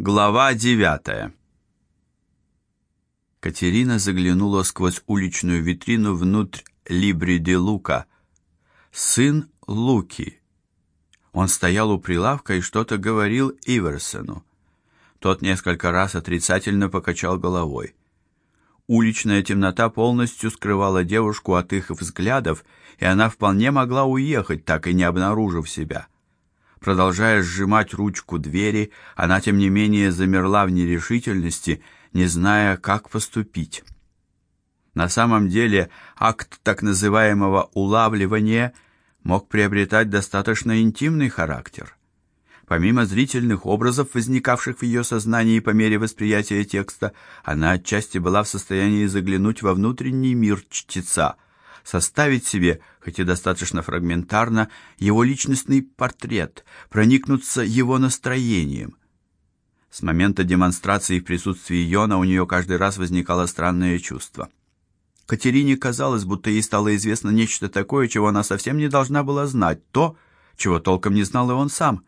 Глава девятая. Катерина заглянула сквозь уличную витрину внутрь Либри де Лука. Сын Луки. Он стоял у прилавка и что-то говорил Иверсону. Тот несколько раз отрицательно покачал головой. Уличная темнота полностью скрывала девушку от их взглядов, и она вполне могла уехать, так и не обнаружив себя. Продолжая сжимать ручку двери, она тем не менее замерла в нерешительности, не зная, как поступить. На самом деле, акт так называемого улавливания мог приобретать достаточно интимный характер. Помимо зрительных образов, возникавших в ее сознании по мере восприятия текста, она отчасти была в состоянии заглянуть во внутренний мир чтеца, составить себе, хоть и достаточно фрагментарно, его личностный портрет, проникнуться его настроением. С момента демонстрации в присутствии Йона у нее каждый раз возникало странное чувство. Катерине казалось, будто ей стало известно нечто такое, чего она совсем не должна была знать, то, чего толком не знал и он сам.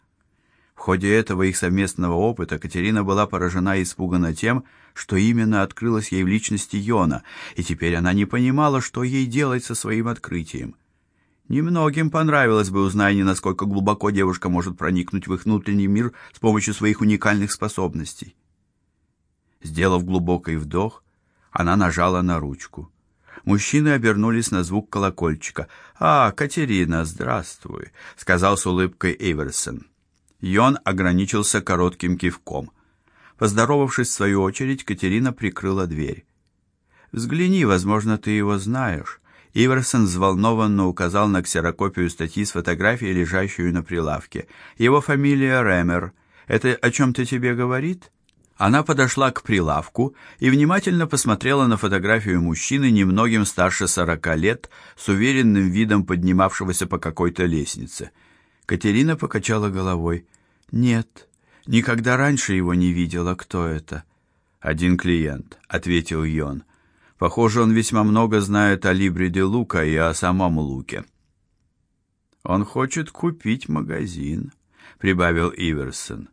В ходе этого их совместного опыта Катерина была поражена и испугана тем, что именно открылось ей в личности Йона, и теперь она не понимала, что ей делать со своим открытием. Немногим понравилось бы узнать, насколько глубоко девушка может проникнуть в их внутренний мир с помощью своих уникальных способностей. Сделав глубокий вдох, она нажала на ручку. Мужчины обернулись на звук колокольчика. "А, Катерина, здравствуй", сказал с улыбкой Эверсон. Йон ограничился коротким кивком. Поздоровавшись в свою очередь, Катерина прикрыла дверь. Взгляни, возможно, ты его знаешь. Иверсон взволнованно указал на ксерокопию статьи с фотографией, лежащую на прилавке. Его фамилия Ремер. Это о чем то тебе говорит? Она подошла к прилавку и внимательно посмотрела на фотографию мужчины немногим старше сорока лет, с уверенным видом поднимавшегося по какой-то лестнице. Катерина покачала головой. Нет, никогда раньше его не видела, кто это. Один клиент, ответил Йон. Похоже, он весьма много знает о Либре де Лука и о самом Луке. Он хочет купить магазин, прибавил Иверсон.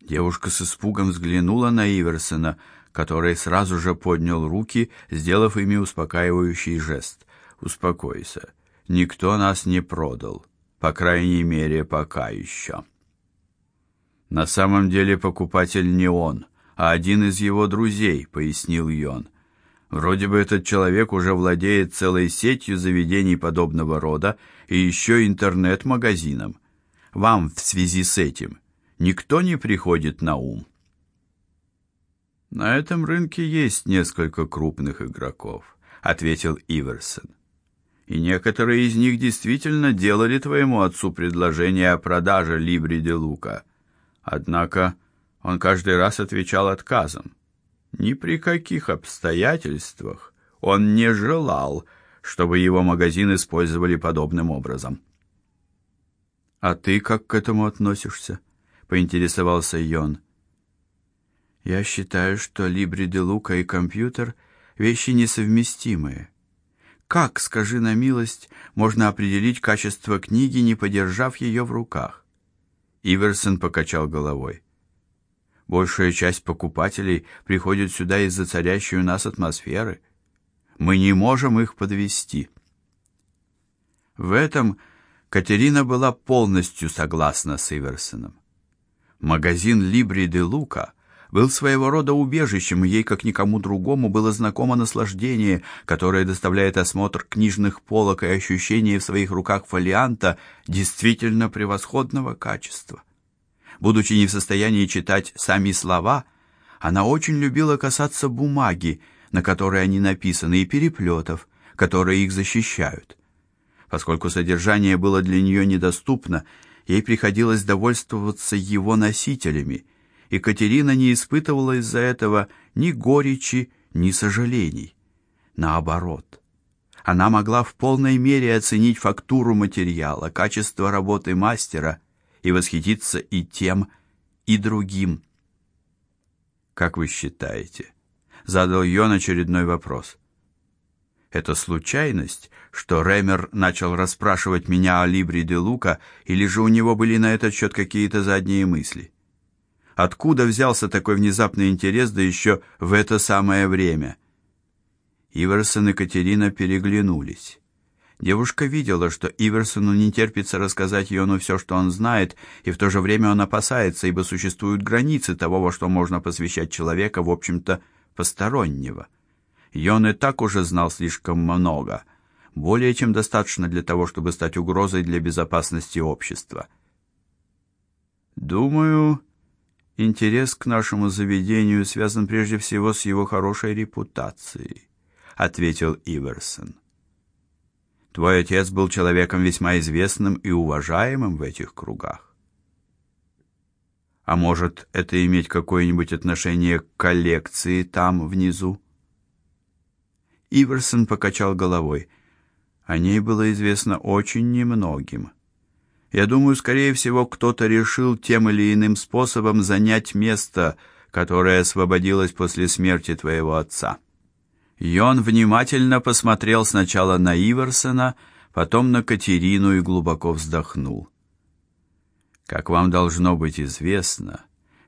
Девушка с испугом взглянула на Иверсона, который сразу же поднял руки, сделав ими успокаивающий жест. Успокойся. Никто нас не продал. По крайней мере, пока еще. На самом деле покупатель не он, а один из его друзей, пояснил Йон. Вроде бы этот человек уже владеет целой сетью заведений подобного рода и еще интернет-магазином. Вам в связи с этим никто не приходит на ум. На этом рынке есть несколько крупных игроков, ответил Иверсон и некоторые из них действительно делали твоему отцу предложение о продаже Либри де Лука. Однако он каждый раз отвечал отказом. Ни при каких обстоятельствах он не желал, чтобы его магазин использовали подобным образом. А ты как к этому относишься? поинтересовался Йон. Я считаю, что Либри де Лука и компьютер вещи несовместимые. Как, скажи на милость, можно определить качество книги, не подержав ее в руках? Иверсон покачал головой. Большая часть покупателей приходит сюда из-за царящей у нас атмосферы. Мы не можем их подвести. В этом Катерина была полностью согласна с Иверсоном. Магазин Libri de Luca был своего рода убежищем, ей, как никому другому, было знакомо наслаждение, которое доставляет осмотр книжных полок и ощущение в своих руках фолианта действительно превосходного качества. Будучи не в состоянии читать сами слова, она очень любила касаться бумаги, на которой они написаны, и переплетов, которые их защищают. Поскольку содержание было для нее недоступно, ей приходилось довольствоваться его носителями – Екатерина не испытывала из-за этого ни горечи, ни сожалений. Наоборот, она могла в полной мере оценить фактуру материала, качество работы мастера и восхититься и тем, и другим. Как вы считаете? задал Йон очередной вопрос. Это случайность, что Ремер начал расспрашивать меня о Либре де Лука, или же у него были на этот счет какие-то задние мысли? Откуда взялся такой внезапный интерес, да еще в это самое время? Иверсон и Катерина переглянулись. Девушка видела, что Иверсону не терпится рассказать Йону все, что он знает, и в то же время он опасается, ибо существуют границы того, во что можно посвящать человека, в общем-то, постороннего. Йон и так уже знал слишком много, более чем достаточно для того, чтобы стать угрозой для безопасности общества. Думаю, Интерес к нашему заведению связан прежде всего с его хорошей репутацией, ответил Иверсон. Твой отец был человеком весьма известным и уважаемым в этих кругах. А может, это иметь какое-нибудь отношение к коллекции там внизу? Иверсон покачал головой. О ней было известно очень немногим. Я думаю, скорее всего, кто-то решил тем или иным способом занять место, которое освободилось после смерти твоего отца. Йон внимательно посмотрел сначала на Иверсона, потом на Катерину и глубоко вздохнул. Как вам должно быть известно,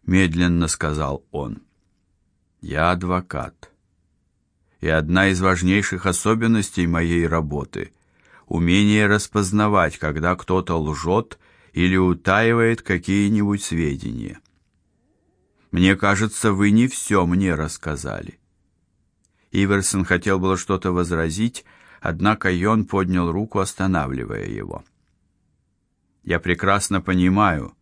медленно сказал он. Я адвокат. И одна из важнейших особенностей моей работы умение распознавать, когда кто-то лжет или утаивает какие-нибудь сведения. Мне кажется, вы не все мне рассказали. Иверсон хотел было что-то возразить, однако Йон поднял руку, останавливая его. Я прекрасно понимаю,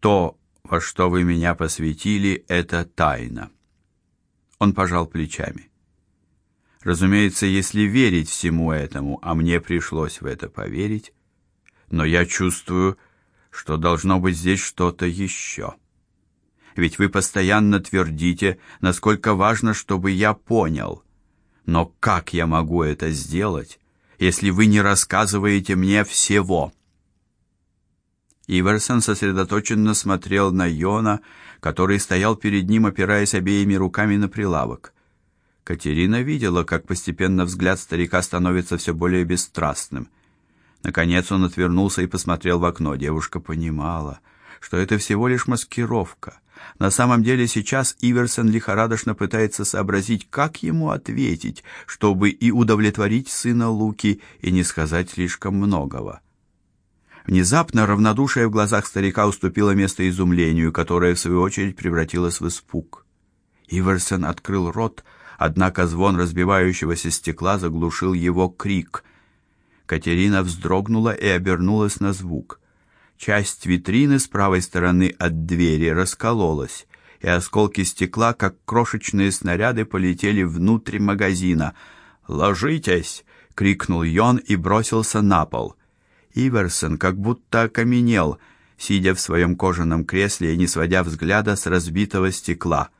то, во что вы меня посвятили, это тайна. Он пожал плечами. Разумеется, если верить всему этому, а мне пришлось в это поверить, но я чувствую, что должно быть здесь что-то еще. Ведь вы постоянно твердите, насколько важно, чтобы я понял. Но как я могу это сделать, если вы не рассказываете мне всего? Иверсон сосредоточенно смотрел на Йона, который стоял перед ним, опираясь обеими руками на прилавок. Катерина видела, как постепенно взгляд старика становится все более бесстрастным. Наконец он отвернулся и посмотрел в окно. Девушка понимала, что это всего лишь маскировка. На самом деле сейчас Иверсон лихорадочно пытается сообразить, как ему ответить, чтобы и удовлетворить сына Луки, и не сказать слишком многого. Внезапно равнодушие в глазах старика уступило место изумлению, которое в свою очередь превратилось в испуг. Иверсон открыл рот, однако звон разбивающегося стекла заглушил его крик. Катерина вздрогнула и обернулась на звук. Часть витрины с правой стороны от двери раскололась, и осколки стекла, как крошечные снаряды, полетели внутрь магазина. "Ложитесь!" крикнул Йон и бросился на пол. Иверсон как будто окаменел, сидя в своем кожаном кресле и не сводя взгляда с разбитого стекла.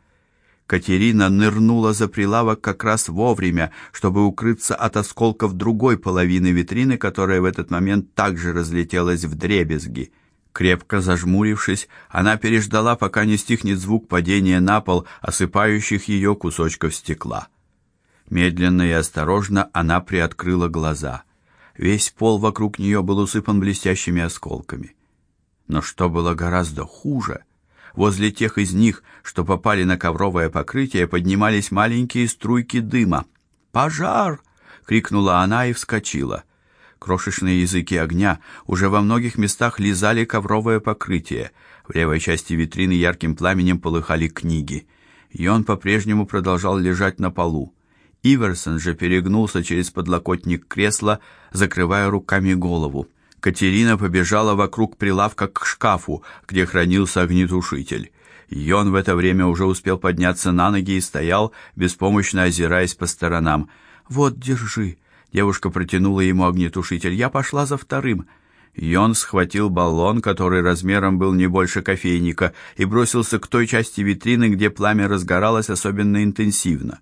Катерина нырнула за прилавок как раз вовремя, чтобы укрыться от осколков другой половины витрины, которая в этот момент также разлетелась вдребезги. Крепко зажмурившись, она переждала, пока не стихнет звук падения на пол осыпающих ее кусочков стекла. Медленно и осторожно она приоткрыла глаза. Весь пол вокруг нее был усыпан блестящими осколками. Но что было гораздо хуже, Возле тех из них, что попали на ковровое покрытие, поднимались маленькие струйки дыма. "Пожар!" крикнула она и вскочила. Крошечные языки огня уже во многих местах лизали ковровое покрытие. В левой части витрины ярким пламенем полыхали книги. И он по-прежнему продолжал лежать на полу. Иверсон же перегнулся через подлокотник кресла, закрывая руками голову. Катерина побежала вокруг прилавка к шкафу, где хранился огнетушитель. Йон в это время уже успел подняться на ноги и стоял, беспомощно озираясь по сторонам. "Вот, держи". Девушка протянула ему огнетушитель. "Я пошла за вторым". Йон схватил баллон, который размером был не больше кофейника, и бросился к той части витрины, где пламя разгоралось особенно интенсивно.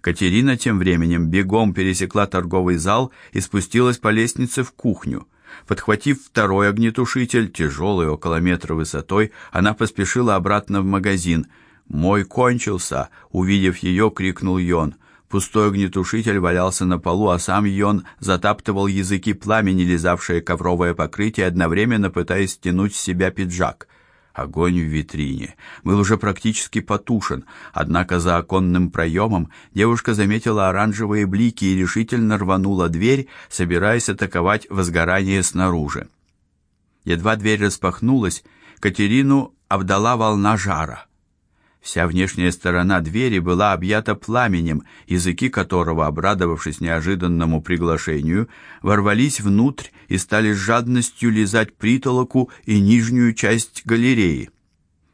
Катерина тем временем бегом пересекла торговый зал и спустилась по лестнице в кухню. Подхватив второй огнетушитель, тяжелый, около метра высотой, она поспешила обратно в магазин. "Мой кончился", увидев ее, крикнул Йон. Пустой огнетушитель валялся на полу, а сам Йон затаптывал языки пламени, лизавшие ковровое покрытие, одновременно пытаясь стянуть с себя пиджак. Огонь в витрине был уже практически потушен, однако за оконным проемом девушка заметила оранжевые блики и решительно рванула дверь, собираясь атаковать возгорание снаружи. Едва дверь распахнулась, Катерину обдала волна жара. Вся внешняя сторона двери была объята пламенем, языки которого, обрадовавшись неожиданному приглашению, ворвались внутрь и стали с жадностью лизать притолоку и нижнюю часть галереи.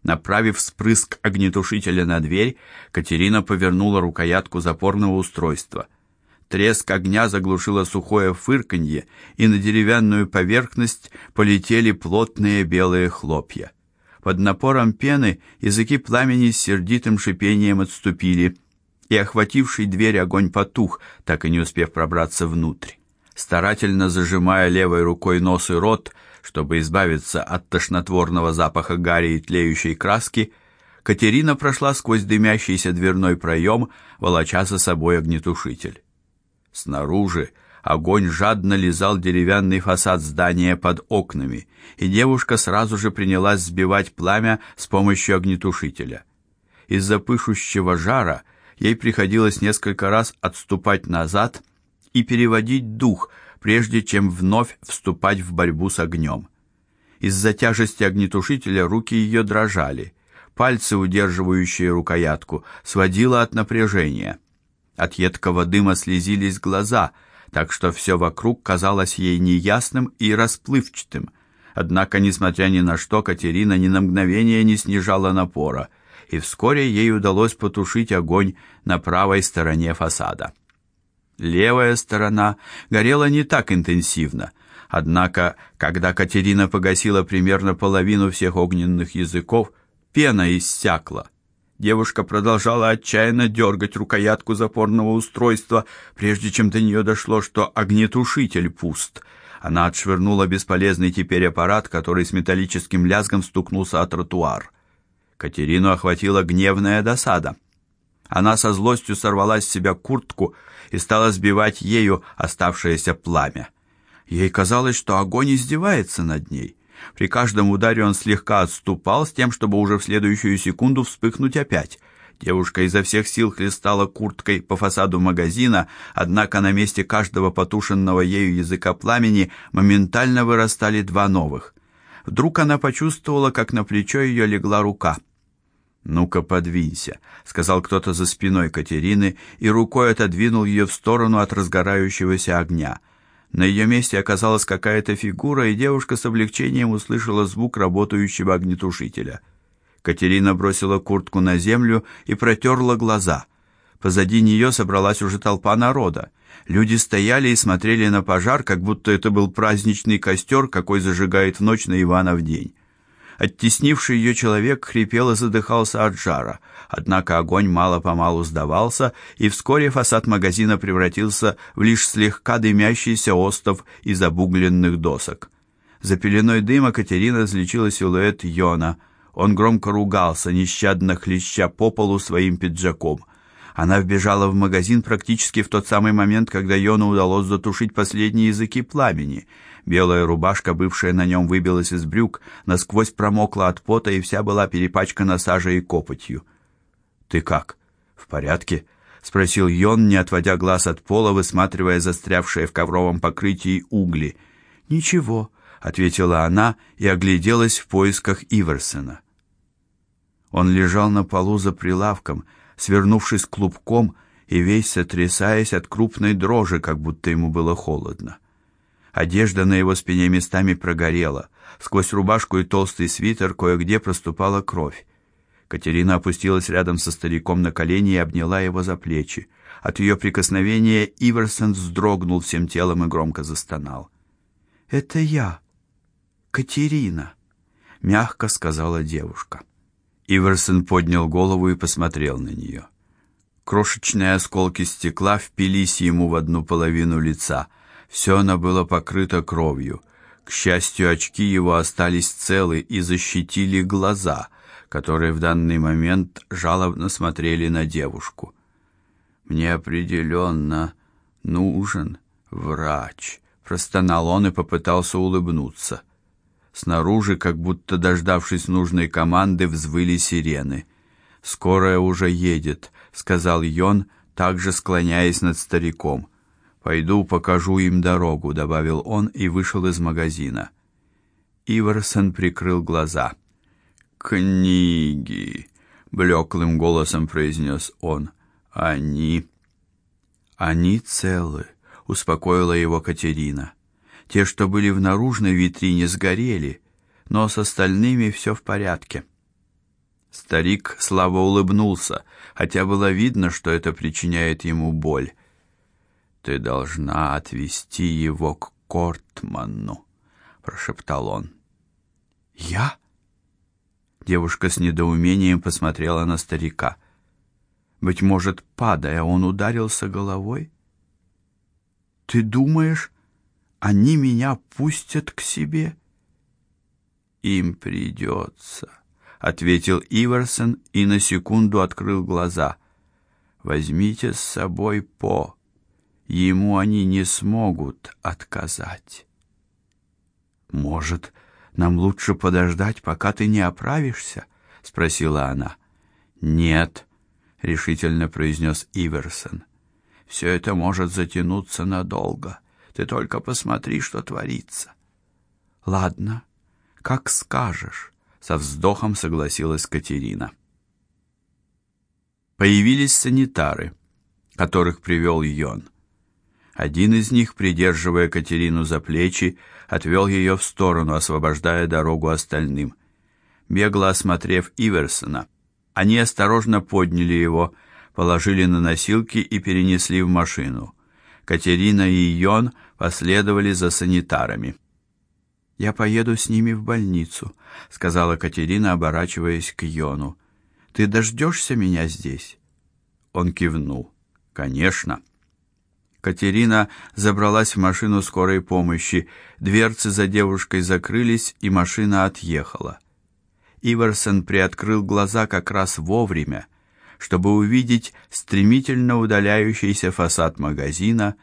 Направив спрыск огнетушителя на дверь, Катерина повернула рукоятку запорного устройства. Треск огня заглушило сухое фырканье, и на деревянную поверхность полетели плотные белые хлопья. Под напором пены языки пламени с сердитым шипением отступили, и охвативший дверь огонь потух, так и не успев пробраться внутрь. Старательно зажимая левой рукой нос и рот, чтобы избавиться от тошнотворного запаха гари и тлеющей краски, Катерина прошла сквозь дымящийся дверной проем, волоча за собой огнетушитель. Снаружи Огонь жадно лизал деревянный фасад здания под окнами, и девушка сразу же принялась сбивать пламя с помощью огнетушителя. Из-за пышущего жара ей приходилось несколько раз отступать назад и переводить дух, прежде чем вновь вступать в борьбу с огнем. Из-за тяжести огнетушителя руки ее дрожали, пальцы, удерживающие рукоятку, сводило от напряжения. От едкого дыма слезились глаза — так что все вокруг казалось ей неясным и расплывчатым. Однако, несмотря ни на что, Катерина ни на мгновение не снижала напора, и вскоре ей удалось потушить огонь на правой стороне фасада. Левая сторона горела не так интенсивно, однако, когда Катерина погасила примерно половину всех огненных языков, пена иссякла. Девушка продолжала отчаянно дергать рукоятку запорного устройства, прежде чем до нее дошло, что огнетушитель пуст. Она отшвырнула бесполезный теперь аппарат, который с металлическим лязгом стукнулся о тротуар. Катерину охватила гневная досада. Она со злостью сорвала с себя куртку и стала сбивать ею оставшееся пламя. Ей казалось, что огонь издевается над ней. При каждом ударе он слегка отступал с тем, чтобы уже в следующую секунду вспыхнуть опять. Девушка изо всех сил хлестала курткой по фасаду магазина, однако на месте каждого потушенного ею языка пламени моментально вырастали два новых. Вдруг она почувствовала, как на плечо ее легла рука. "Ну-ка, подвинься", сказал кто-то за спиной Катерины и рукой отодвинул ее в сторону от разгорающегося огня. На ее месте оказалась какая-то фигура, и девушка с облегчением услышала звук работающего огнетушителя. Катерина бросила куртку на землю и протерла глаза. Позади нее собралась уже толпа народа. Люди стояли и смотрели на пожар, как будто это был праздничный костер, какой зажигает в ночь на Ивана в день. Оттеснивший ее человек хрипел и задыхался от жара. Однако огонь мало-помалу сдавался, и вскоре фасад магазина превратился в лишь слегка дымящийся остов из обугленных досок. За пеленой дыма Катерина различила силуэт Йона. Он громко ругался, нещадно хлеща по полу своим пиджаком. Она вбежала в магазин практически в тот самый момент, когда Йону удалось затушить последние языки пламени. Белая рубашка, бывшая на нем, выбилась из брюк, насквозь промокла от пота и вся была перепачкана сажей и копотью. "Ты как? В порядке?" спросил Йон, не отводя глаз от пола, высматривая застрявшие в ковровом покрытии угли. "Ничего", ответила она и огляделась в поисках Иверсена. Он лежал на полу за прилавком, свернувшись клубком и весь сотрясаясь от крупной дрожи, как будто ему было холодно. Одежда на его спине местами прогорела. Сквозь рубашку и толстый свитер кое-где проступала кровь. Катерина опустилась рядом со стариком на колени и обняла его за плечи. От ее прикосновения Иверсон вздрогнул всем телом и громко застонал. "Это я, Катерина", мягко сказала девушка. Иверсон поднял голову и посмотрел на нее. Крошечные осколки стекла впились ему в одну половину лица. Все оно было покрыто кровью. К счастью, очки его остались целы и защитили глаза, которые в данный момент жалобно смотрели на девушку. Мне определенно нужен врач, простонал он и попытался улыбнуться. Снаружи, как будто дождавшись нужной команды, взвыли сирены. Скорая уже едет, сказал Йон, также склоняясь над стариком. Пойду покажу им дорогу, добавил он и вышел из магазина. Иверсон прикрыл глаза. Книги, блеклым голосом произнес он. Они они целы, успокоила его Катерина. Те, что были в наружной витрине, сгорели, но с остальными все в порядке. Старик слабо улыбнулся, хотя было видно, что это причиняет ему боль. Ты должна отвезти его к Кортману, прошептал он. Я? Девушка с недоумением посмотрела на старика. Быть может, падая, он ударился головой? Ты думаешь, они меня пустят к себе? Им придется, ответил Иверсон и на секунду открыл глаза. Возьмите с собой По. Ему они не смогут отказать. Может, нам лучше подождать, пока ты не оправишься, спросила она. Нет, решительно произнес Иверсон. Все это может затянуться надолго. Ты только посмотри, что творится. Ладно, как скажешь, со вздохом согласилась Катерина. Появились санитары, которых привел Йон. Один из них, придерживая Катерину за плечи, отвел ее в сторону, освобождая дорогу остальным. Бегло осмотрев Иверсона, они осторожно подняли его, положили на носилки и перенесли в машину. Катерина и Йон последовали за санитарами. Я поеду с ними в больницу, сказала Катерина, оборачиваясь к Йону. Ты дождешься меня здесь? Он кивнул. Конечно. Катерина забралась в машину скорой помощи. Дверцы за девушкой закрылись, и машина отъехала. Иверсон приоткрыл глаза как раз вовремя, чтобы увидеть стремительно удаляющийся фасад магазина,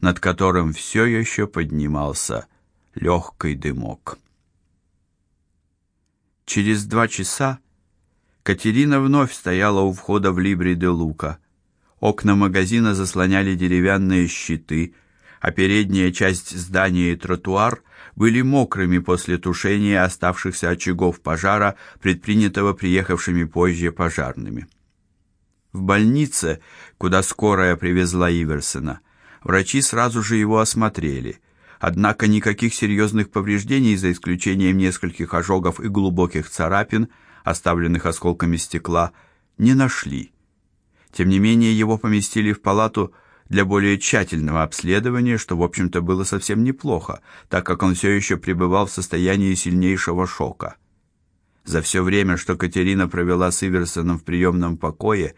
над которым все еще поднимался легкий дымок. Через два часа Катерина вновь стояла у входа в Либри де Лука. Окна магазина заслоняли деревянные щиты, а передняя часть здания и тротуар были мокрыми после тушения оставшихся очагов пожара, предпринятого приехавшими позже пожарными. В больнице, куда скорая привезла Иверсона, врачи сразу же его осмотрели. Однако никаких серьезных повреждений, за исключением нескольких ожогов и глубоких царапин, оставленных осколками стекла, не нашли. Тем не менее, его поместили в палату для более тщательного обследования, что, в общем-то, было совсем неплохо, так как он все еще пребывал в состоянии сильнейшего шока. За все время, что Катерина провела с Иверсоном в приемном покое,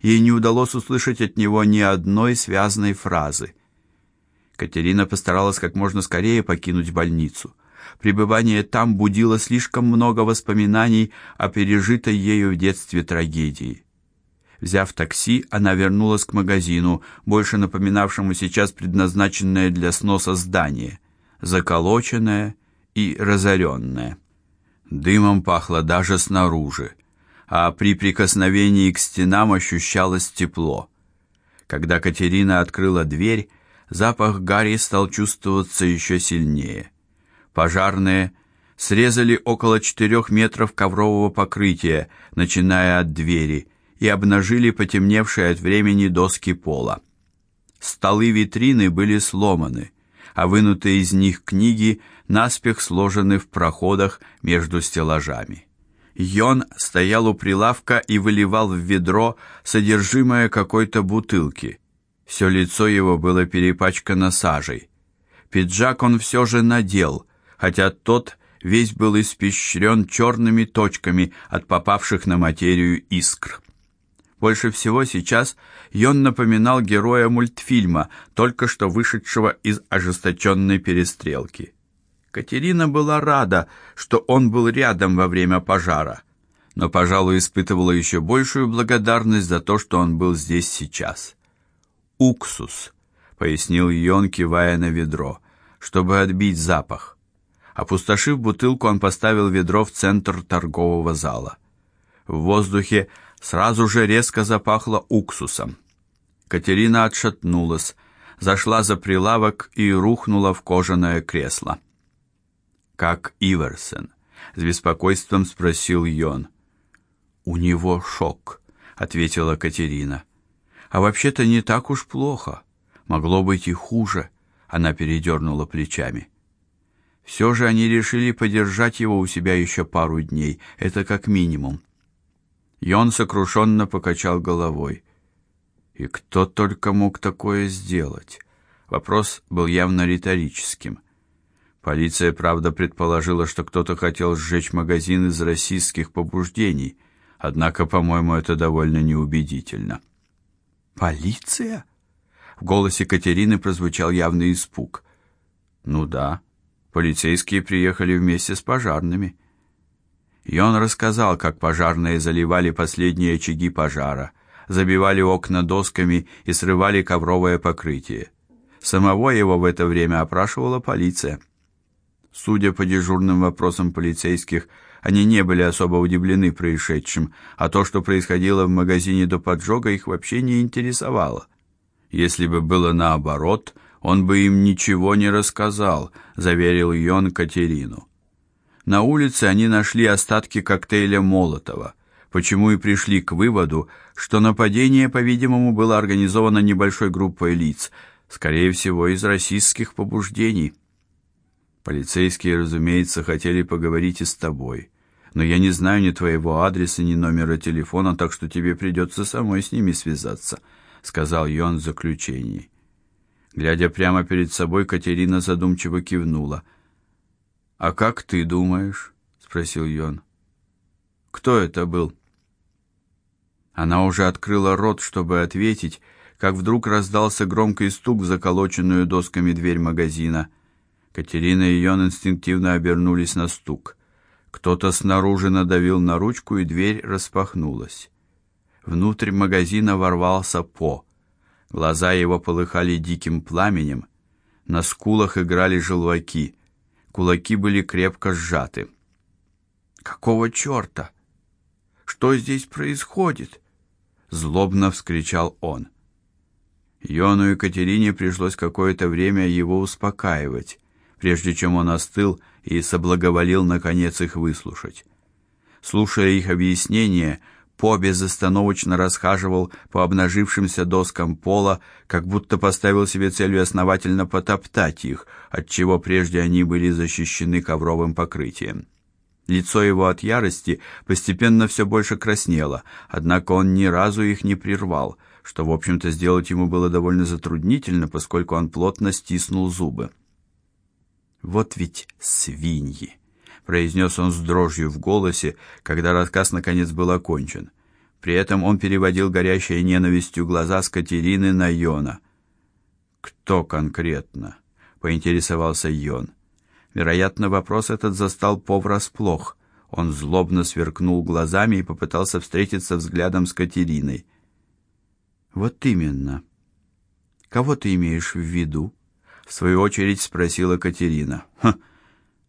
ей не удалось услышать от него ни одной связной фразы. Катерина постаралась как можно скорее покинуть больницу. Пребывание там будило слишком много воспоминаний о пережитой ею в детстве трагедии. Взяв такси, она вернулась к магазину, больше напоминавшему сейчас предназначенное для сноса здание, заколоченное и разоренное. Дымом пахло даже снаружи, а при прикосновении к стенам ощущалось тепло. Когда Катерина открыла дверь, запах гари стал чувствоваться еще сильнее. Пожарные срезали около четырех метров коврового покрытия, начиная от двери и обнажили потемневшие от времени доски пола. Столы витрины были сломаны, а вынутые из них книги наспех сложены в проходах между стеллажами. Йон стоял у прилавка и выливал в ведро содержимое какой-то бутылки. Все лицо его было перепачкано сажей. Пиджак он все же надел, хотя тот весь был испещрен черными точками от попавших на материю искр. Больше всего сейчас Йон напоминал героя мультфильма, только что вышедшего из ожесточенной перестрелки. Катерина была рада, что он был рядом во время пожара, но, пожалуй, испытывала еще большую благодарность за то, что он был здесь сейчас. Уксус, пояснил Йон, кивая на ведро, чтобы отбить запах. Опустошив бутылку, он поставил ведро в центр торгового зала. В воздухе сразу же резко запахло уксусом. Катерина отшатнулась, зашла за прилавок и рухнула в кожаное кресло. Как Иверсен? с беспокойством спросил Йон. У него шок, ответила Катерина. А вообще-то не так уж плохо. Могло быть и хуже, она передернула плечами. Все же они решили подержать его у себя еще пару дней, это как минимум. Йон сокрушенно покачал головой. И кто только мог такое сделать? Вопрос был явно риторическим. Полиция, правда, предположила, что кто-то хотел сжечь магазин из российских побуждений, однако, по-моему, это довольно неубедительно. Полиция? В голосе Катерины прозвучал явный испуг. Ну да, полицейские приехали вместе с пожарными. И он рассказал, как пожарные заливали последние очаги пожара, забивали окна досками и срывали ковровое покрытие. Самого его в это время опрашивала полиция. Судя по дежурным вопросам полицейских, они не были особо удивлены происшедшим, а то, что происходило в магазине до поджога, их вообще не интересовало. Если бы было наоборот, он бы им ничего не рассказал, заверил Йон Катерину. На улице они нашли остатки коктейля Молотова, почему и пришли к выводу, что нападение, по-видимому, было организовано небольшой группой лиц, скорее всего, из российских побуждений. Полицейские, разумеется, хотели поговорить и с тобой. Но я не знаю ни твоего адреса, ни номера телефона, так что тебе придется самой с ними связаться, сказал Йон в заключении. Глядя прямо перед собой, Катерина задумчиво кивнула. А как ты думаешь? спросил Йон. Кто это был? Она уже открыла рот, чтобы ответить, как вдруг раздался громкий стук в заколоченную досками дверь магазина. Катерина и Йон инстинктивно обернулись на стук. Кто-то снаружи надавил на ручку, и дверь распахнулась. Внутрь магазина ворвался По. Глаза его полыхали диким пламенем, на скулах играли желваки, кулаки были крепко сжаты. Какого чёрта? Что здесь происходит? злобно вскричал он. Йону и Катерине пришлось какое-то время его успокаивать, прежде чем он остыл и соблаговолил наконец их выслушать. Слушая их объяснения, по безостановочно расхаживал по обнажившимся доскам пола, как будто поставил себе целью основательно потоптать их, от чего прежде они были защищены ковровым покрытием. Лицо его от ярости постепенно все больше краснело, однако он ни разу их не прервал, что, в общем-то, сделать ему было довольно затруднительно, поскольку он плотно стиснул зубы. Вот ведь свиньи, произнес он с дрожью в голосе, когда рассказ наконец был окончен. При этом он переводил горящие ненавистью глаза с Катерины на Йона. Кто конкретно? поинтересовался Йон. Вероятно, вопрос этот застал По врасплох. Он злобно сверкнул глазами и попытался встретиться взглядом с Катериной. Вот именно. Кого ты имеешь в виду? в свою очередь спросила Катерина. Хм.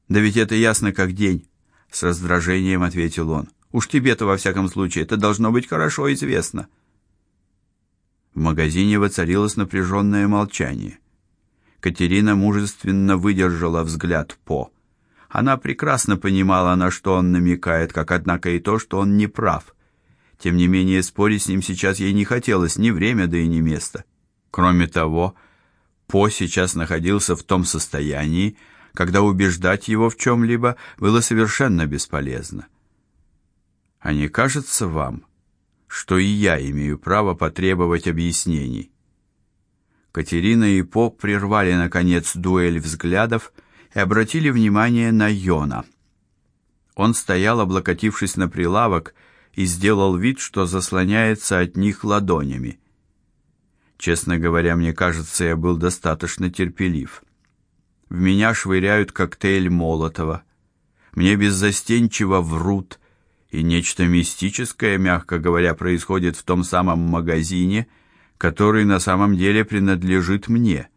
Да ведь это ясно как день, с раздражением ответил он. Уж тебе-то во всяком случае это должно быть хорошо известно. В магазине воцарилось напряженное молчание. Катерина мужественно выдержала взгляд По. Она прекрасно понимала, на что он намекает, как однако и то, что он не прав. Тем не менее, спорить с ним сейчас ей не хотелось ни время, да и ни место. Кроме того, По сейчас находился в том состоянии, когда убеждать его в чем либо было совершенно бесполезно. А не кажется вам, что и я имею право потребовать объяснений? Катерина и Поп прервали наконец дуэль взглядов и обратили внимание на Йона. Он стоял, облокотившись на прилавок, и сделал вид, что заслоняется от них ладонями. Честно говоря, мне кажется, я был достаточно терпелив. В меня швыряют коктейль Молотова. Мне беззастенчиво врут, и нечто мистическое, мягко говоря, происходит в том самом магазине, который на самом деле принадлежит мне.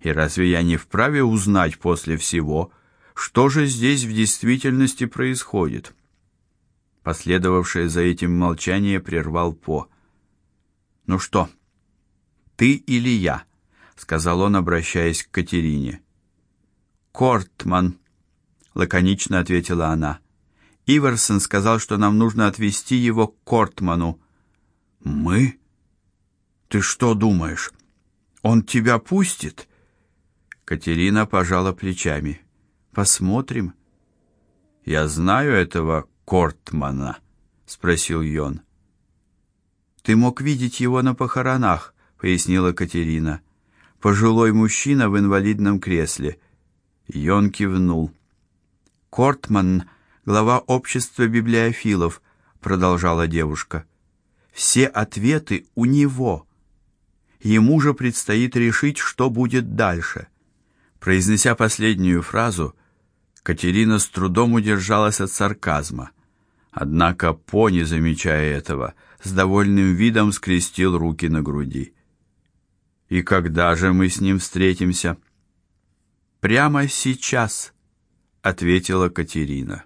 И разве я не вправе узнать после всего, Что же здесь в действительности происходит? Последовавшее за этим молчание прервал По. Ну что? Ты или я? Сказал он, обращаясь к Катерине. Кортман, лаконично ответила она. Иверсон сказал, что нам нужно отвезти его к Кортману. Мы? Ты что думаешь? Он тебя пустит? Катерина пожала плечами. Посмотрим. Я знаю этого Кортмана, спросил Йон. Ты мог видеть его на похоронах, пояснила Катерина. Пожилой мужчина в инвалидном кресле. Йон кивнул. Кортман, глава общества библиофилов, продолжала девушка. Все ответы у него. Ему же предстоит решить, что будет дальше. Произнеся последнюю фразу, Катерина с трудом удержалась от сарказма. Однако По, не замечая этого, с довольным видом скрестил руки на груди. И когда же мы с ним встретимся? Прямо сейчас, ответила Катерина.